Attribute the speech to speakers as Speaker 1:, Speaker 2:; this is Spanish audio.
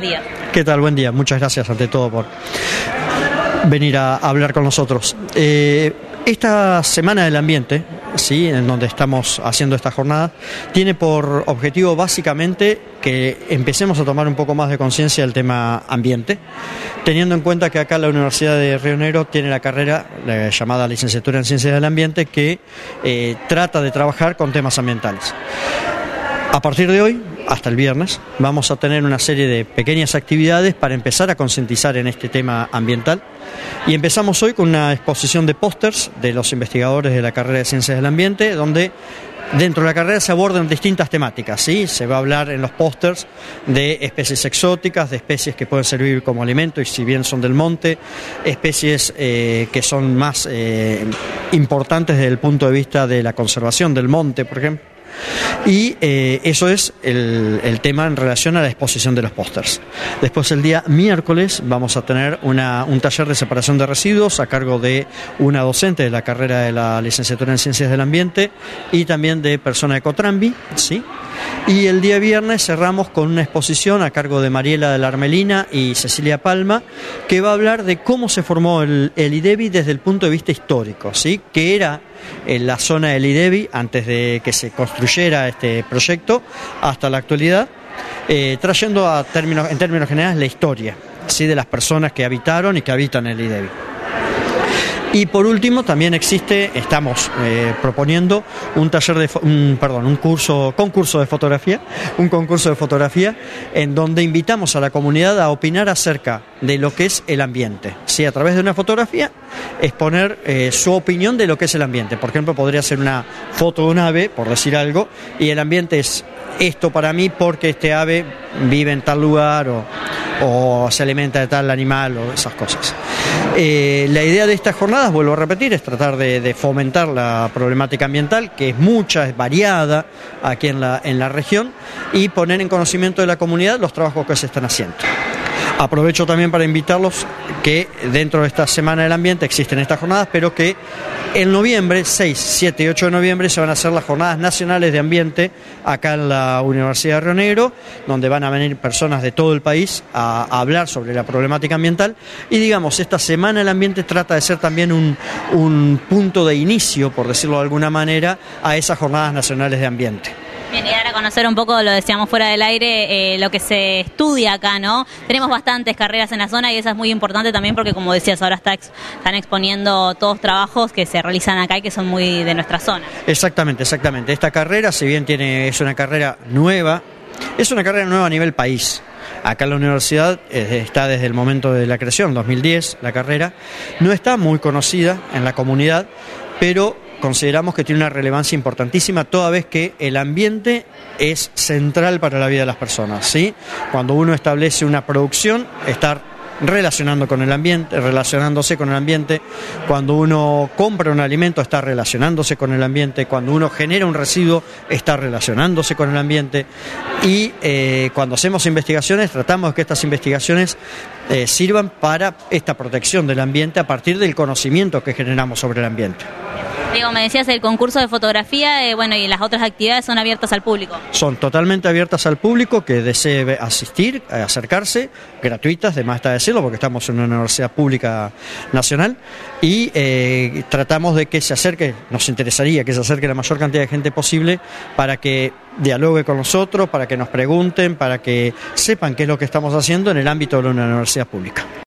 Speaker 1: Día.
Speaker 2: ¿Qué tal? Buen día. Muchas gracias ante todo por venir a hablar con nosotros. Eh, esta Semana del Ambiente, ¿sí? en donde estamos haciendo esta jornada, tiene por objetivo básicamente que empecemos a tomar un poco más de conciencia del tema ambiente, teniendo en cuenta que acá la Universidad de Río Negro tiene la carrera la llamada Licenciatura en Ciencias del Ambiente que eh, trata de trabajar con temas ambientales. A partir de hoy, hasta el viernes, vamos a tener una serie de pequeñas actividades para empezar a concientizar en este tema ambiental. Y empezamos hoy con una exposición de pósters de los investigadores de la carrera de Ciencias del Ambiente, donde Dentro de la carrera se abordan distintas temáticas, ¿sí? Se va a hablar en los pósters de especies exóticas, de especies que pueden servir como alimento y si bien son del monte, especies eh, que son más eh, importantes desde el punto de vista de la conservación del monte, por ejemplo y eh, eso es el, tema en relación a la exposición de los pósters. Después el día miércoles vamos a tener un taller de separación de residuos a cargo de una docente de la carrera de la licenciatura en Ciencias del Ambiente y también de persona de Cotrambi, ¿sí? Y el día viernes cerramos con una exposición a cargo de Mariela de la Armelina y Cecilia Palma, que va a hablar de cómo se formó el, el IDEBI desde el punto de vista histórico, ¿sí? que era en la zona del IDEBI antes de que se construyera este proyecto hasta la actualidad, eh, trayendo a términos, en términos generales la historia ¿sí? de las personas que habitaron y que habitan el IDEBI. Y por último, también existe, estamos eh, proponiendo un taller de, un, perdón, un curso, concurso de fotografía, un concurso de fotografía en donde invitamos a la comunidad a opinar acerca de lo que es el ambiente. Si a través de una fotografía exponer eh, su opinión de lo que es el ambiente. Por ejemplo, podría ser una foto de un ave, por decir algo, y el ambiente es esto para mí porque este ave vive en tal lugar o o se alimenta de tal animal o esas cosas. Eh, la idea de estas jornadas, vuelvo a repetir, es tratar de, fomentar la problemática ambiental, que es mucha, es variada aquí en la, en la región, y poner en conocimiento de la comunidad los trabajos que se están haciendo. Aprovecho también para invitarlos que dentro de esta Semana del Ambiente existen estas jornadas, pero que en noviembre, 6, 7 y 8 de noviembre, se van a hacer las jornadas nacionales de ambiente acá en la Universidad de Río Negro, donde van a venir personas de todo el país a, hablar sobre la problemática ambiental. Y digamos, esta Semana del Ambiente trata de ser también un, un punto de inicio, por decirlo de alguna manera, a esas jornadas nacionales de ambiente.
Speaker 1: Bien, y dar a conocer un poco, lo decíamos fuera del aire, eh, lo que se estudia acá, ¿no? Tenemos bastantes carreras en la zona y eso es muy importante también porque, como decías, ahora está están exponiendo todos trabajos que se realizan acá y que son muy de nuestra zona.
Speaker 2: Exactamente, exactamente. Esta carrera, si bien tiene es una carrera nueva, es una carrera nueva a nivel país. Acá en la universidad eh, está desde el momento de la creación, 2010, la carrera. No está muy conocida en la comunidad, pero consideramos que tiene una relevancia importantísima toda vez que el ambiente es central para la vida de las personas, ¿sí? Cuando uno establece una producción, estar relacionando con el ambiente, relacionándose con el ambiente. Cuando uno compra un alimento está relacionándose con el ambiente. Cuando uno genera un residuo está relacionándose con el ambiente. Y eh, cuando hacemos investigaciones tratamos de que estas investigaciones eh, sirvan para esta protección del ambiente a partir del conocimiento que generamos sobre el ambiente.
Speaker 1: Diego, me decías el concurso de fotografía, eh, bueno, y las otras actividades son abiertas al público.
Speaker 2: Son totalmente abiertas al público que desee asistir, eh, acercarse, gratuitas, de más está decirlo, porque estamos en una universidad pública nacional, y eh, tratamos de que se acerque, nos interesaría que se acerque la mayor cantidad de gente posible para que dialogue con nosotros, para que nos pregunten, para que sepan qué es lo que estamos haciendo en el ámbito de una universidad pública.